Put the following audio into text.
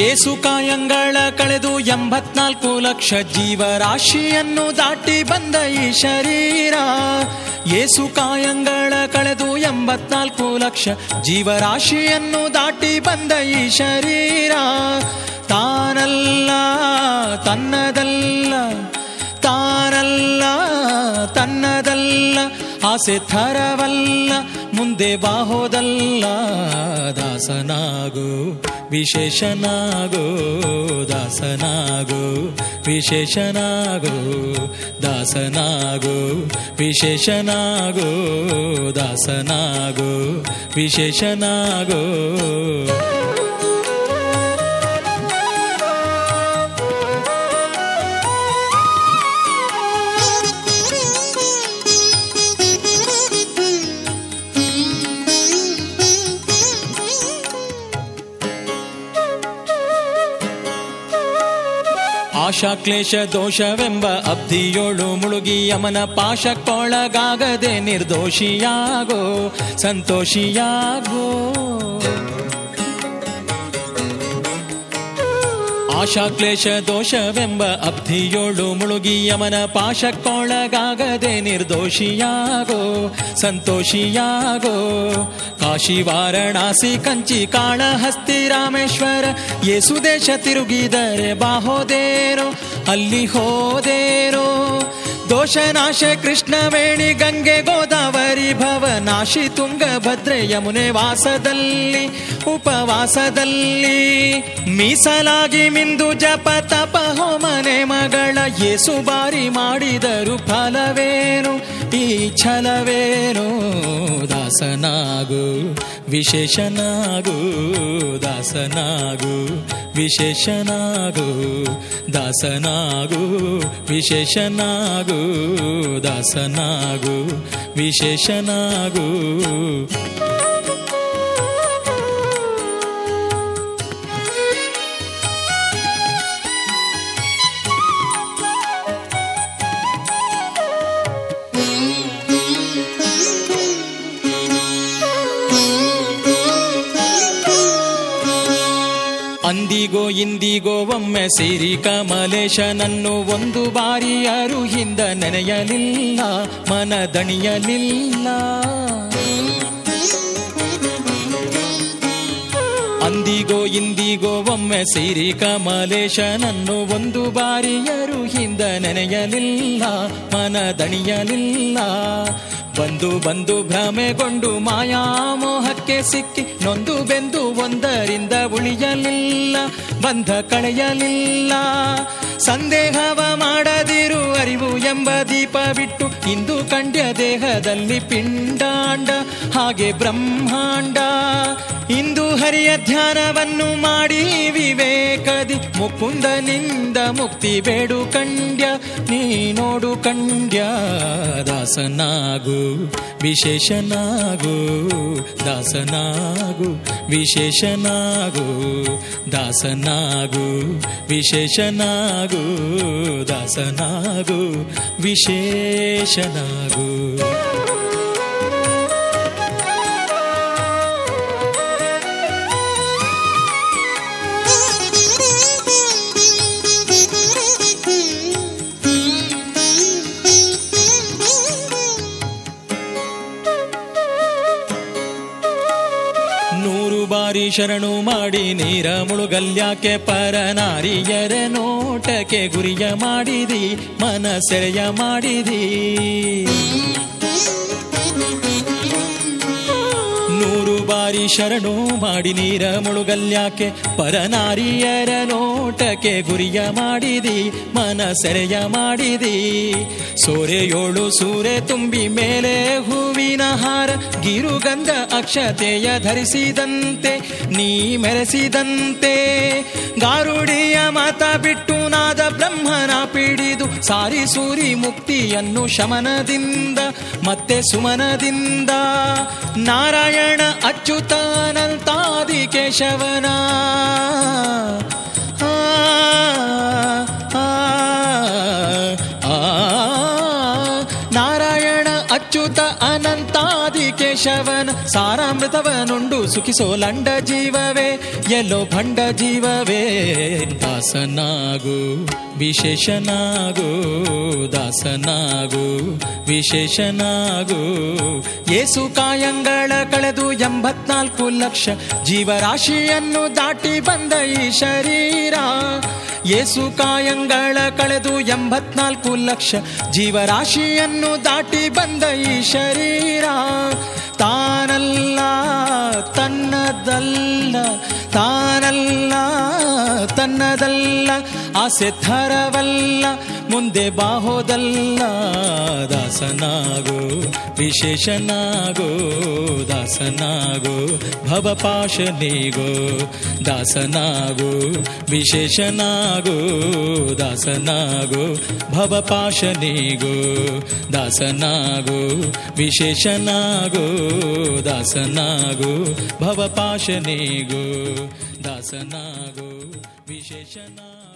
ಏಸು ಕಾಯಂಗಳ ಕಳೆದು ಎಂಬತ್ನಾಲ್ಕು ಲಕ್ಷ ಜೀವರಾಶಿಯನ್ನು ದಾಟಿ ಬಂದ ಈ ಶರೀರ. ಏಸು ಕಾಯಂಗಳ ಕಳೆದು ಎಂಬತ್ನಾಲ್ಕು ಲಕ್ಷ ಜೀವರಾಶಿಯನ್ನು ದಾಟಿ ಬಂದ ಈ ಶರೀರ. ತಾನಲ್ಲ ತನ್ನದ ಆಸೆ ಥರವಲ್ಲ ಮುಂದೆ ಬಾಹೋದಲ್ಲ. ದಾಸನಾಗು ವಿಶೇಷನಾಗೋ ದಾಸನಾಗೋ ವಿಶೇಷನಾಗೋ ದಾಸನಾಗೋ ವಿಶೇಷನಾಗೋ ದಾಸನಾಗೋ ವಿಶೇಷನಾಗೋ. ಆಶಾ ಕ್ಲೇಶ ದೋಷವೆಂಬ ಅಬ್ಧಿಯೋಳು ಮುಳುಗಿ ಯಮನ ಪಾಶಕ್ಕೊಳಗಾಗದೆ ನಿರ್ದೋಷಿಯಾಗೋ ಸಂತೋಷಿಯಾಗೋ. ಆಶಾ ಕ್ಲೇಶ ದೋಷವೆಂಬ ಅಬ್ಧಿಯೋಳು ಮುಳುಗಿ ಯಮನ ಪಾಶಕ್ಕೊಳಗಾಗದೆ ನಿರ್ದೋಷಿಯಾಗೋ, ಸಂತೋಷಿಯಾಗೋ. ಕಾಶಿ ವಾರಣಾಸಿ ಕಂಚಿ ಕಾಳಹಸ್ತಿ ರಾಮೇಶ್ವರ ಯೇಸುದೇಶ ತಿರುಗಿದರೆ ಬಾಹೋದೇರೋ ಅಲ್ಲಿ ಹೋದೇರೋ ದೋಷನಾಶ ಕೃಷ್ಣವೇಣಿ ಗಂಗೆ ಗೋದಾವರಿ ಭವನಾಶಿ ತುಂಗಭದ್ರೆ ಯಮುನೆ ವಾಸದಲ್ಲಿ, ಉಪವಾಸದಲ್ಲಿ. ಮೀಸಲಾಗಿ ಮಿಂದು ಜಪ ತಪ ಹೋಮನೆ ಮಗಳ ಏಸು ಬಾರಿ ಮಾಡಿದರು ಫಲವೇನು? ಈ ಛಲವೇನು? ದಾಸನಾಗು ವಿಶೇಷನಾಗು ದಾಸನಾಗು ವಿಶೇಷನಾಗು ದಾಸನಾಗು ವಿಶೇಷನಾಗು ದಾಸನಾಗು ವಿಶೇಷನಾಗು. ಅಂದಿಗೋ ಇಂದಿಗೋ ಒಮ್ಮೆ ಸಿರಿ ಕಮಲೇಶನನ್ನು ಒಂದು ಬಾರಿ ಯಾರು ಹಿಂದ ನೆನೆಯಲಿಲ್ಲ, ಮನದಣಿಯಲಿಲ್ಲ. ಅಂದಿಗೋ ಇಂದಿಗೋ ಒಮ್ಮೆ ಸಿರಿ ಕಮಲೇಶನನ್ನು ಒಂದು ಬಾರಿಯರು ಹಿಂದ ನೆನೆಯಲಿಲ್ಲ, ಮನದಣಿಯಲಿಲ್ಲ. ಬಂದು ಬಂದು ಭ್ರಮೆಗೊಂಡು ಮಾಯಾಮೋಹಕ್ಕೆ ಸಿಕ್ಕಿ ನೊಂದು ಬೆಂದು ಒಂದರಿಂದ ಉಳಿಯಲಿಲ್ಲ, ಬಂಧ ಕಳೆಯಲಿಲ್ಲ. ಸಂದೇಹವ ಮಾಡದಿರು ಅರಿವು ಎಂಬ ದೀಪ ಬಿಟ್ಟು ಇಂದು ಕಂಡ್ಯ ದೇಹದಲ್ಲಿ ಪಿಂಡಾಂಡ, ಹಾಗೆ ಬ್ರಹ್ಮಾಂಡ. ಇಂದು ಹರಿಯ ಧ್ಯಾನವನ್ನು ಮಾಡಿ ವಿವೇಕದಿ ಮುಕುಂದನಿಂದ ಮುಕ್ತಿ ಬೇಡು ಕಂಡ್ಯ ನೀ ನೋಡು ಕಂಡ್ಯ ದಾಸನಾಗು, ವಿಶೇಷನಾಗು ದಾಸನಾಗು ವಿಶೇಷನಾಗು ದಾಸನಾಗು ವಿಶೇಷನಾಗು ದಾಸನಾಗು, ವಿಶೇಷನಾಗು. ಬಾರಿ ಶರಣು ಮಾಡಿ ನೀರ ಮುಳುಗಲ್ಯಾಕೆ ಪರನಾರಿಯರ ನೋಟಕ್ಕೆ ಗುರಿಯ ಮಾಡಿದಿ ಮನ ಮಾಡಿದಿ. ನೂರು ಬಾರಿ ಶರಣು ಮಾಡಿ ನೀರ ಮುಳುಗಲ್ಯಾಕೆ ಪರನಾರಿಯರ ನೋಟಕ್ಕೆ ಗುರಿಯ ಮಾಡಿದಿ ಮನ ಸೆರೆಯ ಮಾಡಿದಿ. ಸೋರೆಯೋಳು ಸೂರೆ ತುಂಬಿ ಮೇಲೆ ಹೂವಿನ ಹಾರ, ಗಿರುಗಂಧ ಅಕ್ಷತೆಯ ಧರಿಸಿದಂತೆ, ನೀ ಮೆರೆಸಿದಂತೆ. ಗಾರುಡಿಯ ಮಾತ ಬಿಟ್ಟು ನಾದ ಬ್ರಹ್ಮನ ಪಿಡಿದು, ಸಾರಿ ಸೂರಿ ಮುಕ್ತಿಯನ್ನು ಶಮನದಿಂದ, ಮತ್ತೆ ಸುಮನದಿಂದ. ನಾರಾಯಣ ಅಚ್ಯುತಾನಂತಾದಿ ಕೇಶವನ ಆ, ಆ, ಆ, ನಾರಾಯಣ ಅಚ್ಚು ಅಚ್ಯುತ ಅನಂತಾದಿ ಕೇಶವನ ಸಾರಾಮೃತವನುಂಡು ಸುಖಿಸೋಲಂಡ ಜೀವವೇ ಎಲ್ಲೋ ಭಂಡ ಜೀವವೇ ದಾಸನಾಗು ವಿಶೇಷನಾಗು, ದಾಸನಾಗು, ವಿಶೇಷನಾಗು. ಏಸು ಕಾಯಂಗಳ ಕಳೆದು ಎಂಬತ್ನಾಲ್ಕು ಲಕ್ಷ ಜೀವರಾಶಿಯನ್ನು ದಾಟಿ ಬಂದ ಈ ಶರೀರ. ಏಸು ಕಾಯಂಗಳ ಕಳೆದು ಎಂಬತ್ನಾಲ್ಕು ಲಕ್ಷ ಜೀವರಾಶಿಯನ್ನು ದಾಟಿ ಬಂದ ಈ ಶರೀರ. ತಾನಲ್ಲ ತನ್ನದಲ್ಲ, ತಾನಲ್ಲ ತನ್ನದಲ್ಲ ಆಸೆ ಥರವಲ್ಲ ಮುಂದೆ ಬಾಹೋದಲ್ಲ, ದಾಸನಾಗೋ, ವಿಶೇಷನಾಗೋ, ದಾಸನಾಗೋ, ಭವಪಾಶನಿಗೋ, ದಾಸನಾಗೋ, ವಿಶೇಷನಾಗೋ, ದಾಸನಾಗೋ, ಭವಪಾಶನಿಗೋ, ದಾಸನಾಗೋ, ವಿಶೇಷನಾಗೋ, ದಾಸನಾಗೋ, ಭವಪಾಶನಿಗೋ, ದಾಸನಾಗೋ, ವಿಶೇಷನಾಗೋ.